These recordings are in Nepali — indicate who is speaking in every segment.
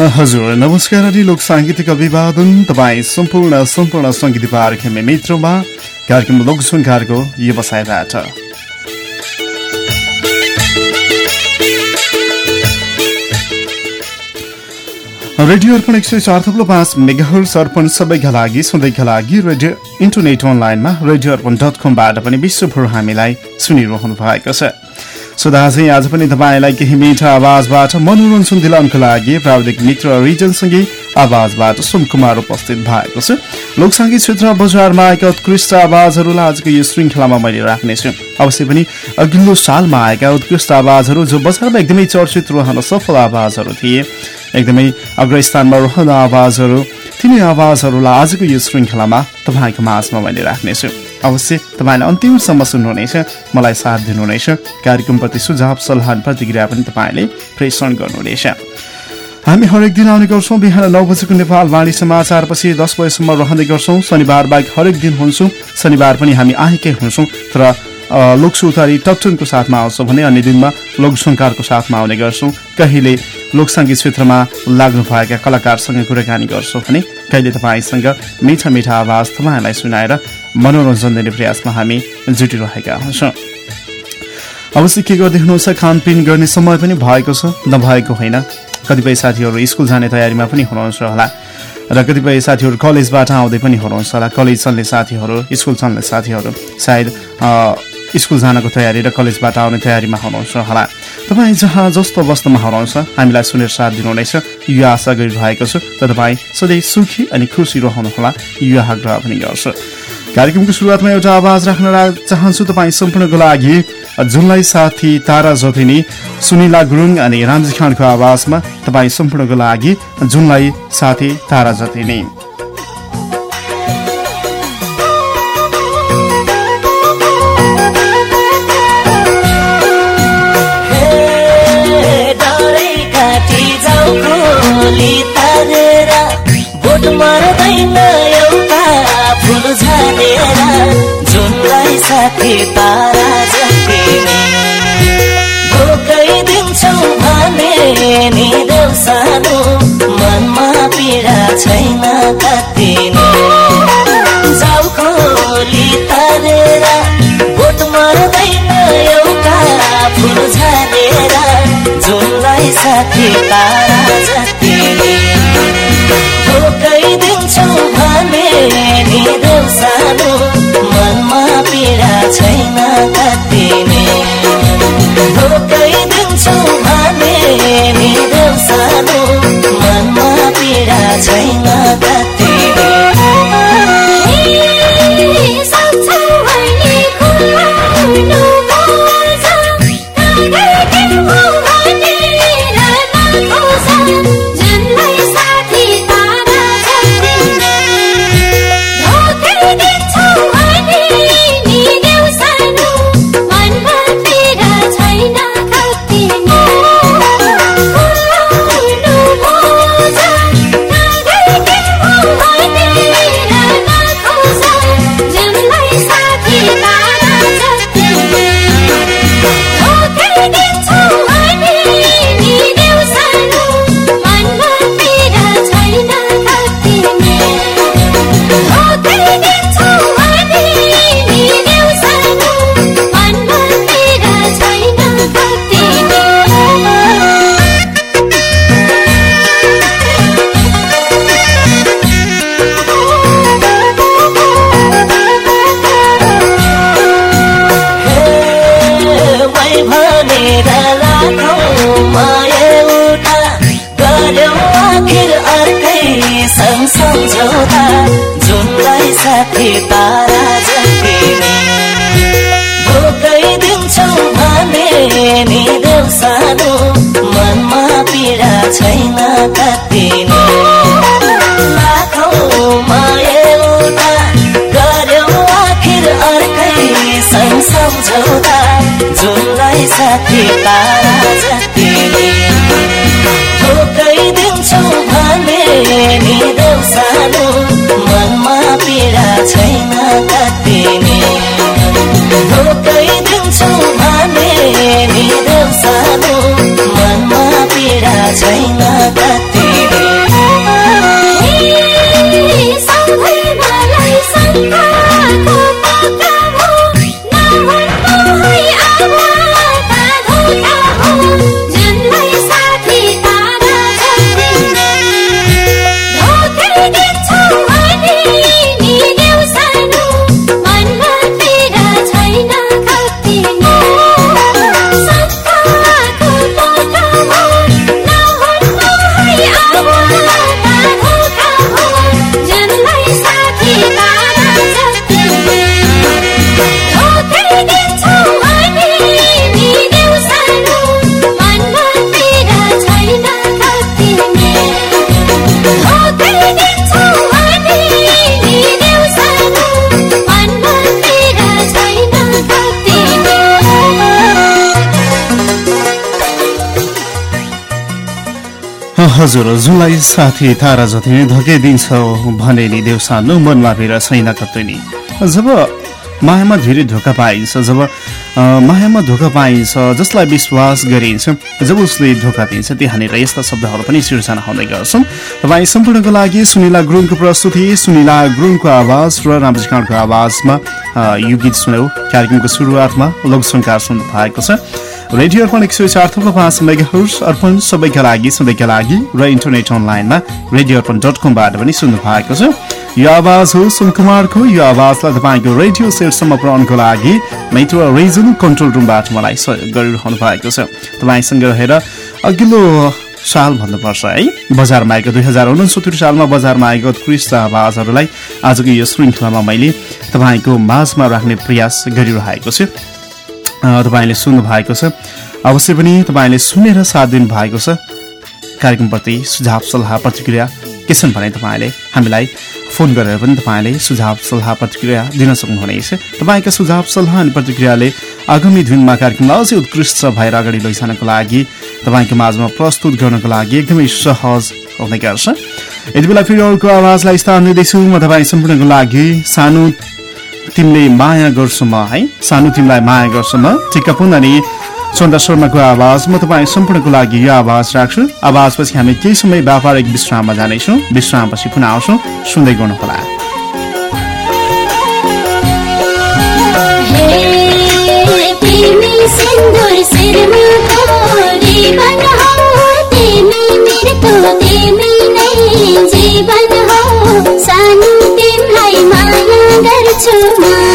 Speaker 1: हजुर नमस्कार अनि लोक साङ्गीतिक अभिवादन। तपाईँ सम्पूर्ण सम्पूर्ण सङ्गीत पार्खेमे मित्रमा कार्यक्रम लोकसङ्कारको व्यवसायबाट। रेडियो अर्पण एक सय चार थप्लो पाँच मेगाहर अर्पण सबैका लागि सधैँका लागि रेडियो इन्टरनेट अनलाइनमा रेडियो अर्पण डट कमबाट पनि विश्वभर हामीलाई सुनिरहनु भएको छ। सो दाजु आज पनि तपाईँलाई केही मिठा आवाजबाट मनोरञ्जन दिलाउनको लागि प्राविधिक मित्र रिजनसँगै आवाजबाट सोम कुमार उपस्थित भएको छु। लोकसङ्गीत क्षेत्र बजारमा आएका उत्कृष्ट आवाजहरूलाई आजको यो श्रृङ्खलामा मैले राख्नेछु। अवश्य पनि अघिल्लो सालमा आएका उत्कृष्ट आवाजहरू जो बजारमा एकदमै चर्चित रहन सफल आवाजहरू थिए। एकदमै अग्रस्थानमा रहन आवाजहरू तिनै आवाजहरूलाई आजको यो श्रृङ्खलामा तपाईँको माझमा मैले राख्नेछु। अवश्य तपाईँले अन्तिमसम्म सुन्नुहुनेछ। मलाई साथ दिनुहुनेछ। कार्यक्रमप्रति सुझाव सल्लाह प्रतिक्रिया पनि तपाईँले प्रेषण गर्नुहुनेछ। हामी हरेक दिन आउने गर्छौँ। बिहान नौ बजेको नेपाल वाणी समाचारपछि दस बजेसम्म रहँदै गर्छौँ। शनिबार बाहेक हरेक दिन हुन्छौँ। शनिबार पनि हामी आएकै हुन्छौँ। तर लोकसुतारी टप्टनको साथमा आउँछौँ भने अन्य दिनमा लोकसङ्कारको साथमा आउने गर्छौँ। कहिले लोकसङ्गीत क्षेत्रमा लाग्नुभएका कलाकारसँग कुराकानी गर्छौँ भने कहिले तपाईँसँग मिठा मिठा आवाज तपाईँहरूलाई सुनाएर मनोरञ्जन दिने प्रयासमा हामी जुटिरहेका हुन्छौँ। अवश्य के गर्दै हुनुहुन्छ खानपिन गर्ने समय पनि भएको छ नभएको होइन। कतिपय साथीहरू स्कुल जाने तयारीमा पनि हुनुहुन्छ होला र कतिपय साथीहरू कलेजबाट आउँदै पनि हुनुहुन्छ होला। कलेज चल्ने साथीहरू स्कुल चल्ने साथीहरू सायद स्कुल जानको तयारी र कलेजबाट आउने तयारीमा हुनुहुन्छ होला। तपाईँ जहाँ जस्तो अवस्थामा हुनुहुन्छ हामीलाई सुनेर साथ दिनुहुनेछ यो आशा गरिरहेको छु र तपाईँ सधैँ सुखी अनि खुसी रहनुहोला। यो आग्रह पनि गर्छु। कार्यक्रमको सुरुवातमा एउटा आवाज राख्न चाहन्छु तपाईँ सम्पूर्णको लागि। जुनलाई साथी तारा जतिनी सुनिला गुरुङ अनि रामजी खानको आवाजमा तपाईँ सम्पूर्णको लागि जुनलाई साथी तारा जतिनी।
Speaker 2: भने सम्झौता साथी पा
Speaker 1: हजुर जुनलाई साथी तारा जति नै धकेदिन्छ भने नि देउसानु मनमा फेर छैन कतै नि जब मायामा धेरै धोका पाइन्छ जब मायामा धोका पाइन्छ जसलाई विश्वास गरिन्छ जब उसले धोका दिन्छ त्यहाँनिर यस्ता शब्दहरू पनि सिर्जना हुँदै गर्छन्। तपाईँ सम्पूर्णको लागि सुनिला गुरुङको प्रस्तुति सुनिला गुरुङको आवाज र रामजी आवाजमा यो गीत सुन्यौ। कार्यक्रमको सुरुवातमा लोकसङ्कार सुन्नु भएको छ। रेडियो अर्पण एक सय चार थप्लो पाँच मेगाहर्स अर्पण सबैका लागि सधैँका लागि र इन्टरनेट अनलाइनमा रेडियो अर्पण डट कमबाट पनि सुन्नु भएको छ। यो आवाज हो सुन कुमारको यो आवाजलाई तपाईँको रेडियो सेटसम्म पुऱ्याउनुको लागि मेट्रो रिजन कन्ट्रोल रुमबाट मलाई सहयोग गरिरहनु भएको छ। तपाईँसँग रहेर अघिल्लो साल भन्नुपर्छ है बजारमा आएको दुई हजार उनसत्तरी सालमा बजारमा आएको उत्कृष्ट आवाजहरूलाई आजको यो श्रृङ्खलामा मैले तपाईँको माझमा राख्ने प्रयास गरिरहेको छु। तपाईँले सुन्नु भएको छ। अवश्य पनि तपाईँले सुनेर साथ दिनु भएको छ। कार्यक्रमप्रति सुझाव सल्लाह प्रतिक्रिया के छन् भने तपाईँले हामीलाई फोन गरेर पनि तपाईँले सुझाव सल्लाह प्रतिक्रिया दिन सक्नुहुनेछ। तपाईँका सुझाव सल्लाह अनि प्रतिक्रियाले आगामी दिनमा कार्यक्रमलाई अझै उत्कृष्ट भएर अगाडि लैजानको लागि तपाईँको माझमा प्रस्तुत गर्नको लागि एकदमै सहज हुने गर्छ। यति बेला फेरि अर्को आवाजलाई स्थान दिँदैछु। म तपाईँ सम्पूर्णको लागि सानो तिमीले माया गर्छु म है? सानो तिमीलाई माया गर्छु म टिकापुन अनि चन्दा शर्माको आवाज। म तपाईँ सम्पूर्णको लागि यो आवाज राख्छु। आवाजपछि हामी केही समय व्यापारिक विश्राममा जानेछौँ। विश्रामपछि पुनः आउँछौँ। सुन्दै गर्नुहोला।
Speaker 3: जीवन गर्छु म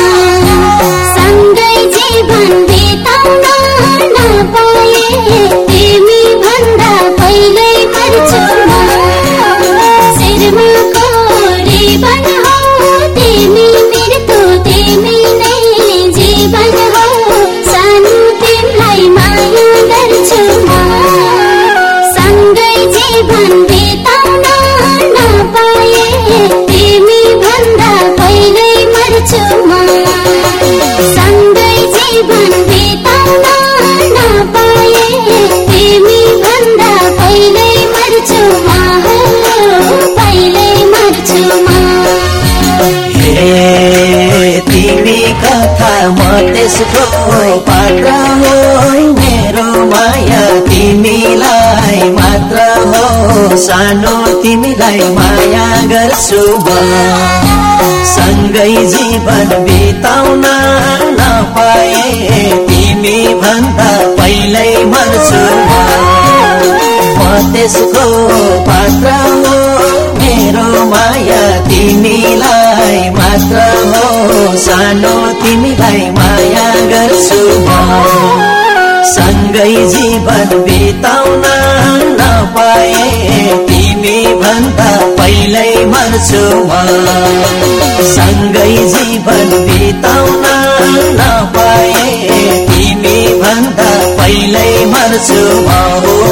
Speaker 3: सानो तिमीलाई माया गर्छु सँगै जीवन बिताउन नपाए तिमी भन्दा पहिल्यै मर्छु म।
Speaker 2: त्यसको पात्र हो मेरो माया तिमीलाई मात्र हो। सानो तिमीलाई माया गर्छु सँगै जीवन बिताउन नपाए तिमी भन्दा पहिल्यै मर्छु म। सँगै जीवन बिताउन नपाए तिमी भन्दा पहिल्यै मर्छु म।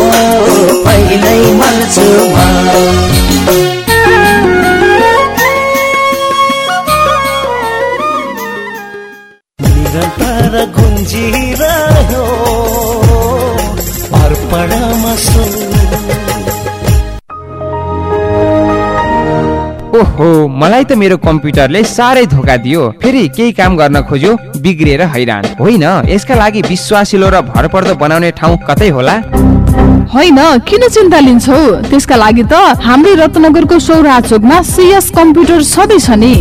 Speaker 4: मलाई त मेरो कम्प्युटरले साह्रै धोका दियो फेरि केही काम गर्न खोज्यो बिग्रिएर हैरान। होइन यसका लागि विश्वासिलो र भरपर्दो बनाउने ठाउँ कतै होला?
Speaker 5: होइन किन चिन्ता लिन्छौ? त्यसका लागि त हाम्रै रत्नगरको सौरा चोकमा सिएस कम्प्युटर सबै छ नि।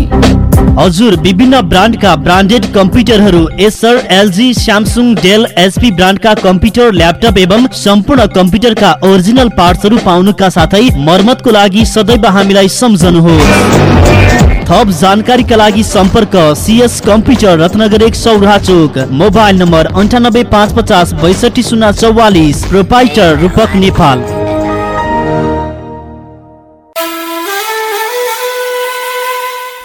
Speaker 6: हजुर विभिन्न ब्रान्डका branded कम्प्युटरहरू Acer LG Samsung Dell HP ब्रान्डका computer laptop एवं सम्पूर्ण कम्प्युटरका ओरिजिनल पार्ट्सहरू पाउनुका साथै मर्मतको लागि सदैव हामीलाई सम्झनुहोस्। थप जानकारीका लागि सम्पर्क सिएस कम्प्युटर रत्नगर एक सौरा चोक मोबाइल नम्बर अन्ठानब्बे पाँच पचास बैसठी शून्य चौवालिस। प्रोपाइटर रूपक नेपाल।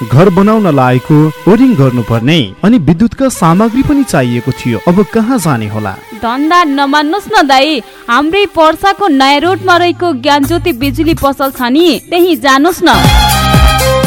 Speaker 7: घर बनाउन लागेको ओरिङ गर्नुपर्ने अनि विद्युतका सामग्री पनि चाहिएको थियो। अब कहाँ जाने होला?
Speaker 8: धन्दा नमान्नुहोस् न दाई। हाम्रै पर्साको नयाँ रोडमा रहेको ज्ञान ज्योति बिजुली पसल छ नि। त्यही जानुहोस् न।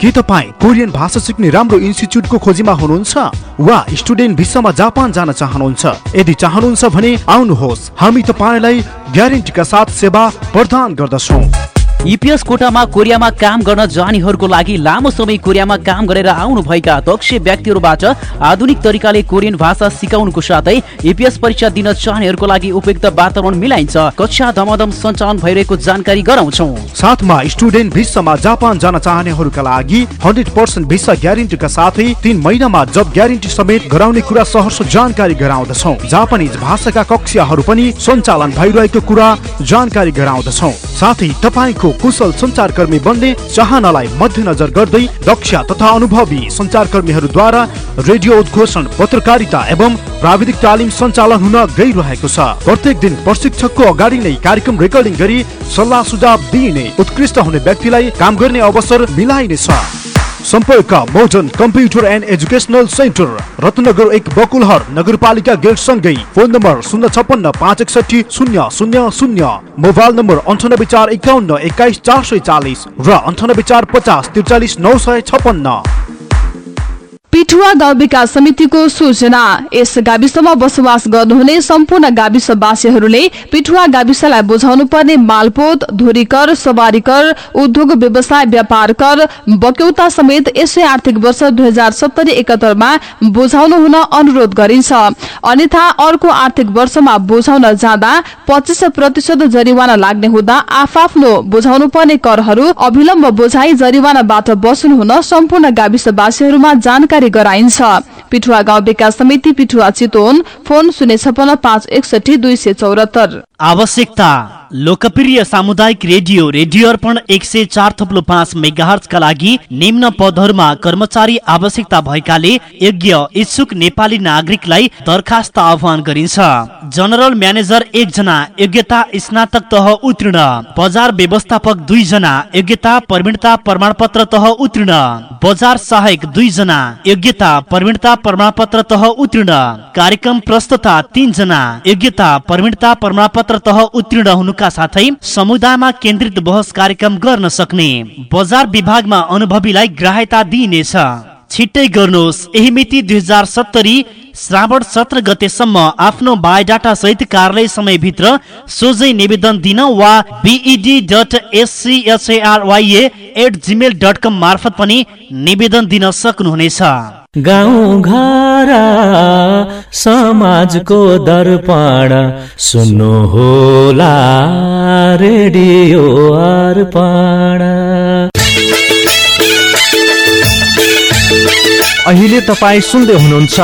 Speaker 7: के तपाईँ कोरियन भाषा सिक्ने राम्रो इन्स्टिच्युटको खोजीमा हुनुहुन्छ वा स्टुडेन्ट भिसामा जापान जान चाहनुहुन्छ? यदि चाहनुहुन्छ भने आउनुहोस्। हामी तपाईँलाई ग्यारेन्टीका साथ सेवा प्रदान गर्दछौँ।
Speaker 9: इपिएस कोटामा कोरियामा काम गर्न जानेहरूको लागि लामो समय कोरियामा काम गरेर आउनुभएका दक्ष व्यक्तिहरूबाट आधुनिक तरिकाले कोरियन भाषा सिकाउनुको साथै इपिएस परीक्षा दिन चाहनेहरूको लागि उपयुक्त वातावरण मिलाइन्छ। कक्षा धमाधम सञ्चालन भइरहेको जानकारी गराउँछौ।
Speaker 7: साथमा स्टुडेन्ट भिसामा जापान जान चाहनेहरूका लागि हन्ड्रेड पर्सेन्ट भिसा ग्यारेन्टीका साथै तिन महिनामा जब ग्यारेन्टी समेत गराउने कुरा सहर्ष जानकारी गराउँदछौ। जापानिज भाषाका कक्षाहरू पनि सञ्चालन भइरहेको कुरा जानकारी गराउँदछौ। साथै तपाईँको कुशल सञ्चारकर्मी बन्ने चाहनालाई मध्यनजर गर्दै दक्ष तथा अनुभवी सञ्चारकर्मीहरूद्वारा रेडियो उद्घोषण पत्रकारिता एवं प्राविधिक तालिम सञ्चालन हुन गइरहेको छ। प्रत्येक दिन प्रशिक्षकको अगाडि नै कार्यक्रम रेकर्डिङ गरी सल्लाह सुझाव दिइने उत्कृष्ट हुने व्यक्तिलाई काम गर्ने अवसर मिलाइनेछ। सम्पर्क modern computer and educational centre Ratnanagar एक बकुलहर नगरपालिका गेट सँगै फोन नम्बर शून्य छपन्न पाँच एकसठी शून्य शून्य शून्य मोबाइल नम्बर अन्ठानब्बे चार एकाउन्न एक्काइस चार सय चालिस र अन्ठानब्बे चार पचास त्रिचालिस नौ सय छपन्न
Speaker 5: पिठुवा गाउँ विकास समितिको सूचना। यस गाविसमा बसोबास गर्नुहुने सम्पूर्ण गाविसवासीहरूले पिठुवा गाविसलाई बुझाउनु पर्ने मालपोत धुरीकर सवारी कर उद्योग व्यवसाय व्यापार कर बक्यौता समेत यसै आर्थिक वर्ष दुई हजार सत्तरी एकहत्तरमा बुझाउनु हुन अनुरोध गरिन्छ। अन्यथा अर्को आर्थिक वर्षमा बुझाउन जाँदा पच्चिस प्रतिशत जरिवाना लाग्ने हुँदा आफआफ्नो बुझाउनु पर्ने करहरू अविलम्ब बुझाइ जरिवानाबाट बस्नु हुन सम्पूर्ण गाविसवासीहरूमा जानकारी गराइन्छ। पिठुवा गाउँ विकास समिति पिठुवा चितवन फोन शून्य छपन्न पाँच एकसठी दुई सय चौरात्तर
Speaker 6: आवश्यकता। लोकप्रिय सामुदायिक रेडियो रेडियो अर्पण एक सय चार थप्लो पाँच मेगाहर्जका लागि निम्न पदहरूमा कर्मचारी आवश्यकता भएकाले योग्य इच्छुक नेपाली नागरिकलाई दरखास्त आह्वान गरिन्छ। जनरल म्यानेजर एकजना योग्यता स्नातक तह उत्तीर्ण। बजार व्यवस्थापक दुईजना योग्यता प्रवीणता प्रमाणपत्र तह उत्तीर्ण। बजार सहायक दुईजना योग्यता प्रवीणता प्रमाणपत्र तह उत्तीर्ण। कार्यक्रम प्रस्तुता तीनजना योग्यता प्रवीणता प्रमाणपत्र तह उत्तीर्ण हुनुका साथै समुदायमा केन्द्रित बहस कार्यक्रम गर्न सक्ने बजार विभागमा अनुभवीलाई ग्राह्यता दिइनेछ। छिट्टै गर्नुहोस् यही मिति दुई हजार सत्तरी श्रावण सत्र गतेसम्म आफ्नो बायोडाटा सहित कार्यालय समयभित्र सोझै निवेदन दिन वा बिइडी डट एससिएचएआरवाईए एट जिमेल डट कम मार्फत पनि निवेदन दिन सक्नुहुनेछ।
Speaker 10: गाउँ घर समाजको दर्पण सुन्नु होला रेडियो अर्पण।
Speaker 11: अहिले तपाईँ सुन्दै हुनुहुन्छ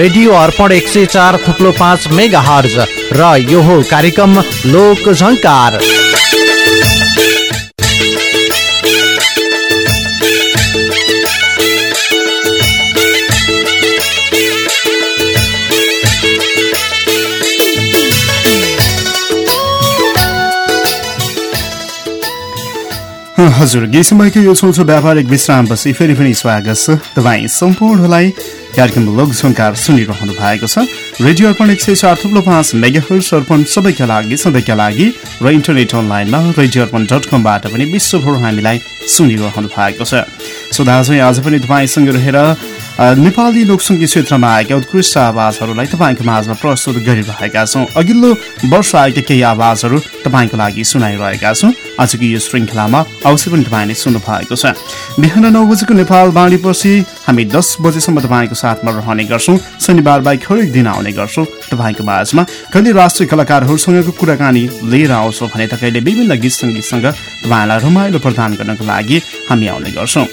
Speaker 11: रेडियो अर्पण एक सय चार थुप्लो पाँच मेगा हर्ज र यो हो कार्यक्रम लोक झङ्कार।
Speaker 1: हजुर समयको यो छोटो व्यापारिक विश्रामपछि फेरि पनि स्वागत छ। तपाईँ सम्पूर्णलाई कार्यक्रम लोकसङ्कार सुनिरहनु भएको छ। रेडियो अर्पण एक सय चार थुप्रो पाँच मेगाहर्स अर्पण सबैका लागि सधैँका लागि र इन्टरनेट अनलाइनमा रेडियो अर्पण डट कमबाट पनि विश्वभर हामीलाई सुनिरहनु भएको छ। सो दाजु आज पनि तपाईँसँग रहेर नेपाली लोकसङ्गीत क्षेत्रमा आएका उत्कृष्ट आवाजहरूलाई तपाईँको माझमा प्रस्तुत गरिरहेका छौँ। अघिल्लो वर्ष आएका केही आवाजहरू तपाईँको लागि सुनाइरहेका छौँ। आजको यो श्रृङ्खलामा अवश्य पनि तपाईँले सुन्नु भएको छ। बिहान नौ बजेको नेपाल बाँडीपछि हामी दस बजेसम्म तपाईँको साथमा रहने गर्छौँ। शनिबार बाहेक हरेक दिन आउने गर्छौँ। तपाईँको माझमा कहिले राष्ट्रिय कलाकारहरूसँगको कुराकानी लिएर आउँछौँ भने त कहिले विभिन्न गीत सङ्गीतसँग तपाईँलाई रमाइलो प्रदान गर्नको लागि हामी आउने गर्छौँ।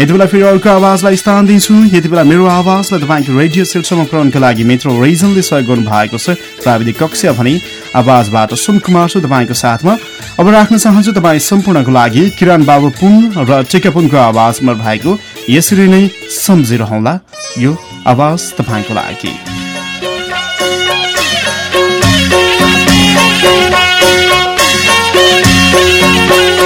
Speaker 1: यति बेला फेरि अर्को आवाजलाई स्थान दिन्छु। यति बेला मेरो आवाजलाई तपाईँको रेडियो सेटसम्म पुर्याउनको लागि मित्र रिजनले सहयोग गर्नु भएको छ। प्राविधिक कक्षा भने आवाजबाट सुन कुमार छु तपाईँको साथमा। अब राख्न चाहन्छु तपाईँ सम्पूर्णको लागि किरण बाबु पुन र टेकापुनको आवाजमा भएको यसरी नै सम्झिरहँला यो आवाज तपाईँको लागि।
Speaker 2: दुईटा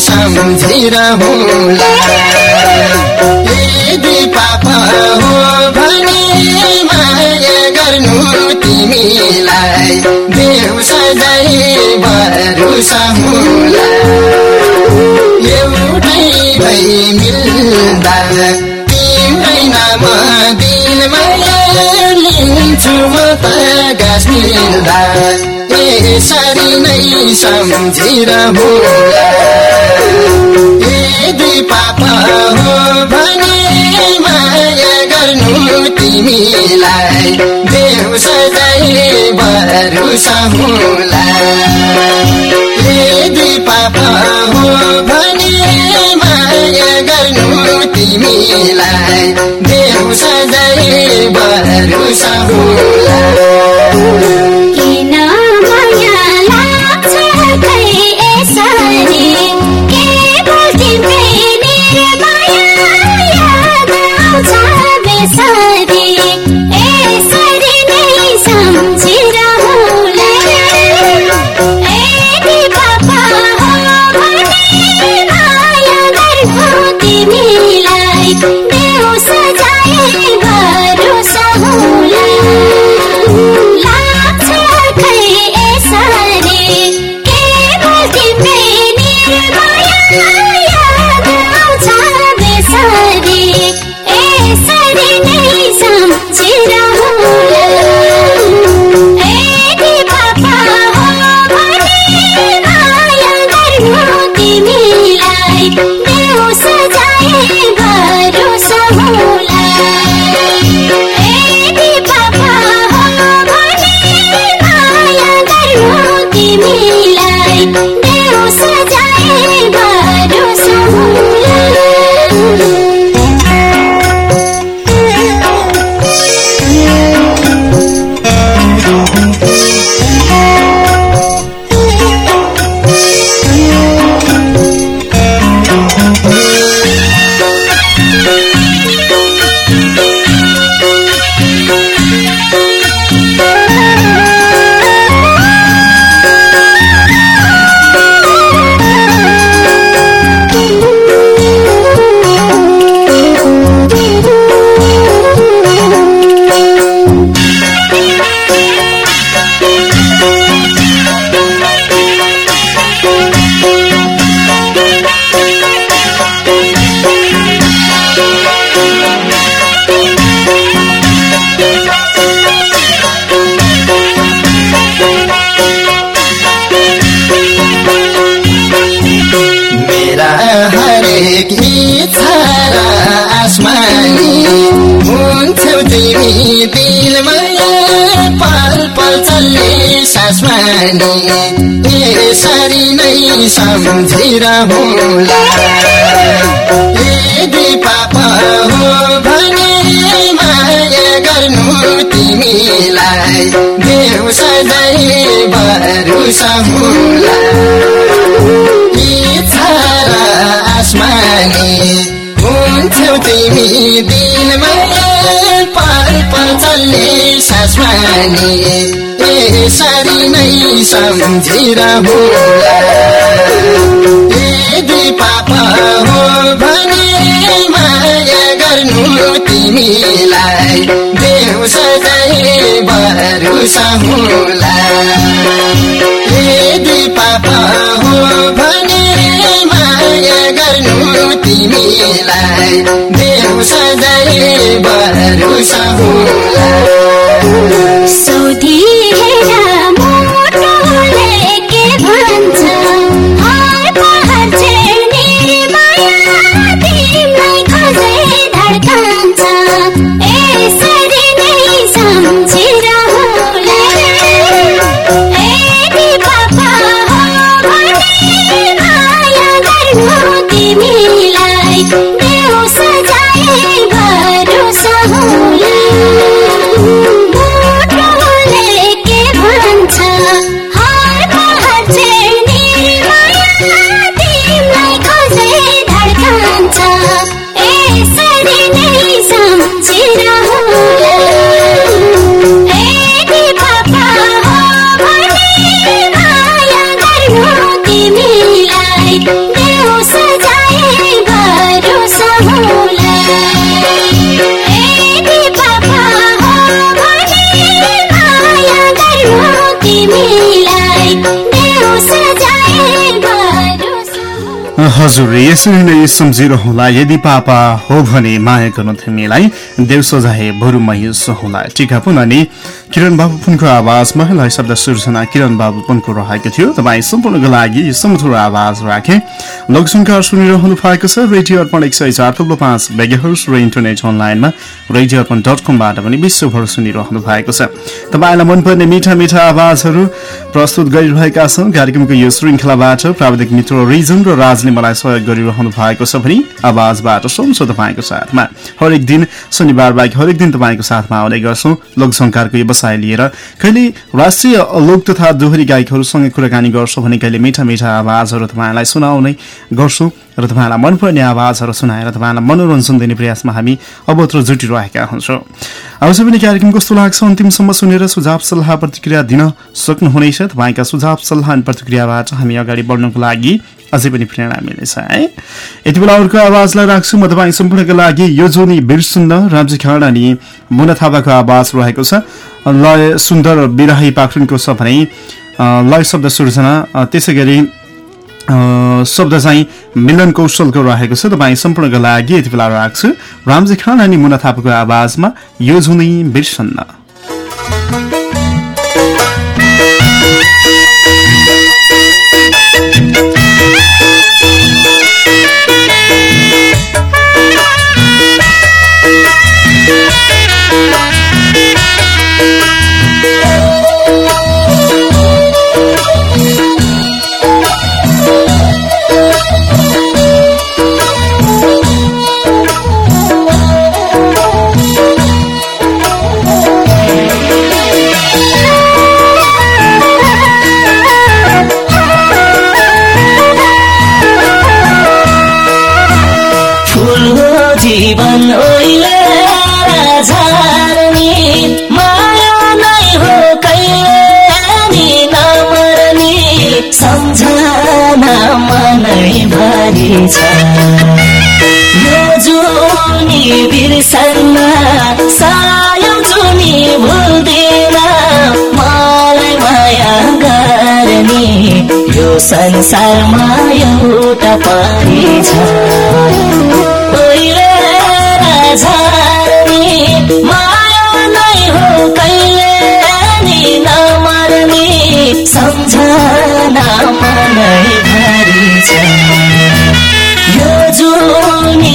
Speaker 2: नै सम्झिरहँला यदि पाप हो भने माया गर्नु तिमीलाई देउ सधैँ भरोसा होला एउटै भई मिल्दा तिम्रै नाम दिलमा लिन्छु म त गाँस मिल्दा यसरी नै सम्झिरहँला यदि पाप हो भने माया गर्नु तिमीलाई। देउ सधैँ भरोसा होला यदि पाप हो भने माया गर्नु तिमीलाई। देउ सधैँ भरोसा
Speaker 3: नै सम्झिरहँला यदि पाप भने माया गर्नु तिमीलाई। देउ होला
Speaker 2: आसमानी हुन्थ्यौ तिमी दिनमा। पल पल चल्ने सासमानी यसरी नै सम्झिरहँला यदि पाप हो भने माया गर्नु तिमीलाई। देउ सधैँ भरोसा होला। यदि पाप हो भने गर्नु तिमीलाई देउ सधैँ भरोसा होला
Speaker 1: हजुर यसरी नै सम्झिरहँला यदि पापा हो भने माया गर्नु तिमीलाई देव सजाए बरु महेश होला। टिका पुन अनि किरण बाबु पुनको आवाज महिलाई शब्द सृजना किरण बाबु पुनको रहेको थियो। तपाईँ सम्पूर्णको लागि समथुर आवाज राखे। लोकसङ्कार सुनिरहनु भएको छ। रेडियो अर्पण एक सय चार थुप्रो पाँच मेगाहर्स र इन्टरनेट अनलाइनमा रेडियो अर्पण डट कमबाट पनि विश्वभर सुनिरहनु भएको छ। तपाईँलाई मनपर्ने मिठा मिठा आवाजहरू प्रस्तुत गरिरहेका छौँ। कार्यक्रमको यो श्रृङ्खलाबाट प्राविधिक मित्र रिजन र राजले मलाई सहयोग गरिरहनु भएको छ भने आवाजबाट सुन्छ तपाईँको साथमा। हरेक दिन शनिबार बाहेक हरेक दिन तपाईँको साथमा आउने गर्छौँ। लोकसङ्कारको व्यवसाय लिएर। कहिले राष्ट्रिय लोक तथा दोहोरी गायकहरूसँग कुराकानी गर्छौँ भने कहिले मिठा मिठा आवाजहरू तपाईँलाई सुनाउने गर्छौँ। र तपाईँलाई मनपर्ने आवाजहरू सुनाएर तपाईँलाई मनोरञ्जन दिने प्रयासमा हामी अबत्र जुटिरहेका हुन्छौँ। अवश्य पनि कार्यक्रम कस्तो लाग्छ अन्तिमसम्म सुनेर सुझाव सल्लाह प्रतिक्रिया दिन सक्नुहुनेछ? तपाईँका सुझाव सल्लाह अनि प्रतिक्रियाबाट हामी अगाडि बढ्नको लागि अझै पनि प्रेरणा मिल्नेछ है? यति बेला अर्को आवाजलाई राख्छु। म तपाईँ सम्पूर्णको लागि यो जोनी बिर्सुन्द रामजी खाड अनि मुना थापाको आवाज रहेको छ। लय सुन्दर बिराही पाखरुनको छ भने लय शब्द सृजना त्यसै गरी शब्द चाहिँ मिलन कौशलको रहेको छ। तपाईँ सम्पूर्णको लागि यति बेला राख्छु। रामजी खान अनि मुना थापाको आवाजमा यो झुनी बिर्सन्न।
Speaker 12: जीवन ओइले माया नै हो कहिले नमर्ने सम्झना मनै भरि छ। यो जुनी बिर्सन्न सायो जुनी भुल्दैन मलाई माया गर्ने यो संसारमा एउटा परी छ।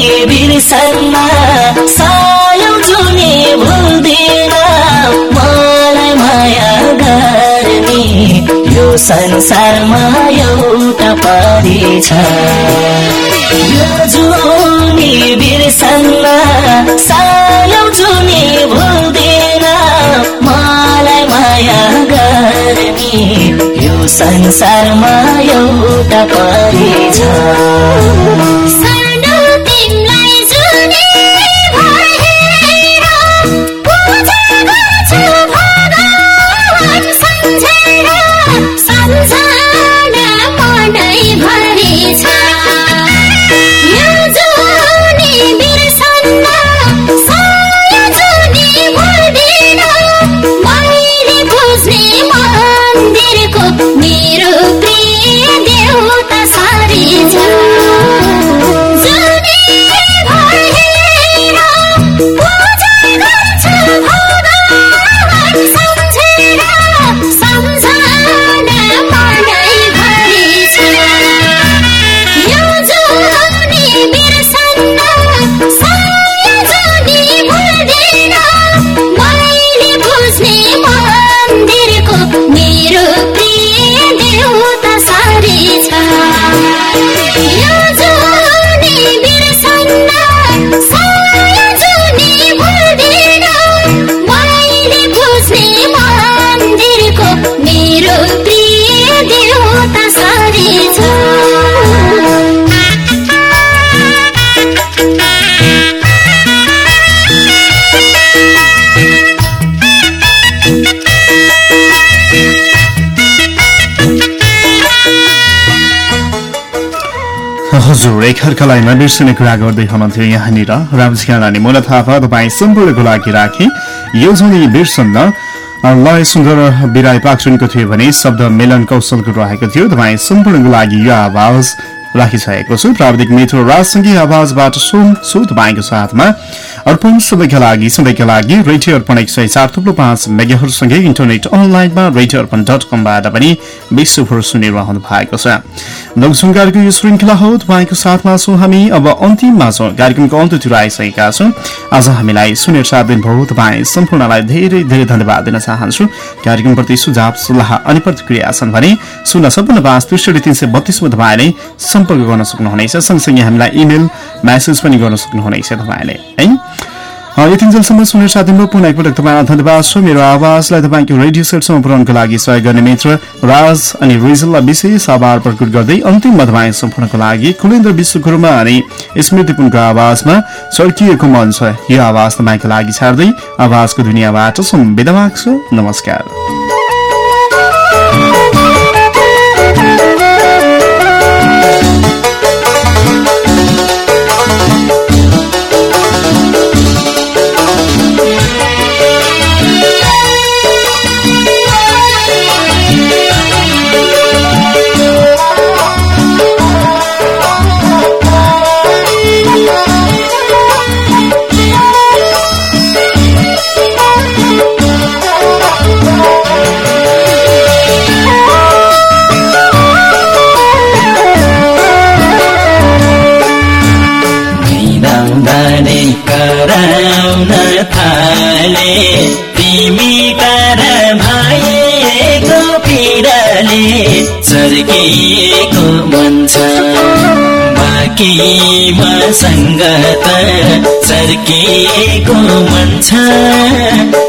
Speaker 12: जुनी बिर्सन्न सायो जुनी मलाई माया यो संसारमा एउटा परी छ। जुनी जुनी मलाई माया गर्ने यो संसारमा एउटा परी छ।
Speaker 1: हजुर एकअर्कालाई नबिर्सने कुरा गर्दै हुनुहुन्थ्यो यहाँनिर। रामजी रानी मुला थापा तपाईँ सम्पूर्णको लागि राखे। यो झुनी बिर्सन्न। लय सुन्दर बिराई पाक्सुनको थियो भने शब्द मिलन कौशलको रहेको थियो। तपाईँ सम्पूर्णको लागि यो आवाज राखिसकेको छु। प्राविधिक मित्र राजसँगै आवाजबाट सुन सु तपाईँको साथमा। अर्पण सबैका लागि सधैँका लागि रेडियो अर्पण एक सय चार थुप्रो पाँच मेगाहरूसँगै इन्टरनेट अनलाइनमा रेडियो अर्पण डट कमबाट पनि विश्वभर सुनिरहनु भएको छ। लोकसङ्कारको यो श्रृङ्खला हो तपाईँको साथमा छौँ हामी। अब अन्तिममा छौँ कार्यक्रमको अन्त्यतिर आइसकेका छौँ। आज हामीलाई सुनेर साथ दिनुभयो। तपाईँ सम्पूर्णलाई धेरै धेरै धन्यवाद दिन चाहन्छु। कार्यक्रमप्रति सुझाव सल्लाह अनि प्रतिक्रिया छन् भने शून्य सपन्न पाँच त्रिसठी तिन सय बत्तिसमा तपाईँले सम्पर्क गर्न सक्नुहुनेछ। सँगसँगै हामीलाई इमेल म्यासेज पनि गर्न सक्नुहुनेछ तपाईँले। है? यतिन्जेलसम्म सुनेर साथ दिनुभयो पुनः एकपटक तपाईँलाई धन्यवाद छ। मेरो आवाजलाई तपाईँको रेडियो सेटसम्म पुर्याउनको लागि सहयोग गर्ने मित्र राज अनि रिजललाई विशेष आभार प्रकट गर्दै अन्तिममा तपाईँ सम्पूर्णको लागि कुलेन्द्र विश्वकर्मा अनि स्मृति पुनको आवाजमा चर्किएको मन छ। यो आवाज तपाईँको लागि छाड्दै आवाजको दुनियाँबाट सुविधा माग्छु। नमस्कार।
Speaker 12: बाँकी मसँग त चर्किएको मन छ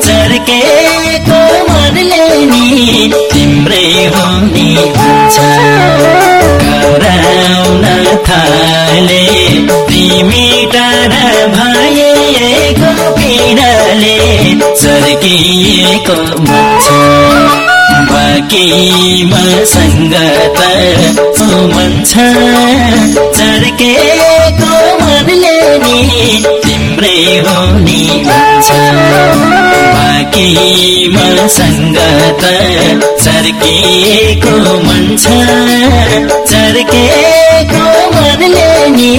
Speaker 12: चर्केको मनले नि तिम्रै हुने हुन्छ कराउन थाले तिमी टाढा भएको पिरले चर्किएको मन छ बाँकी मसँग त मन छ हुन्छ बाँकी मसँग त चर्किएको मन छ चर्केको मनले नि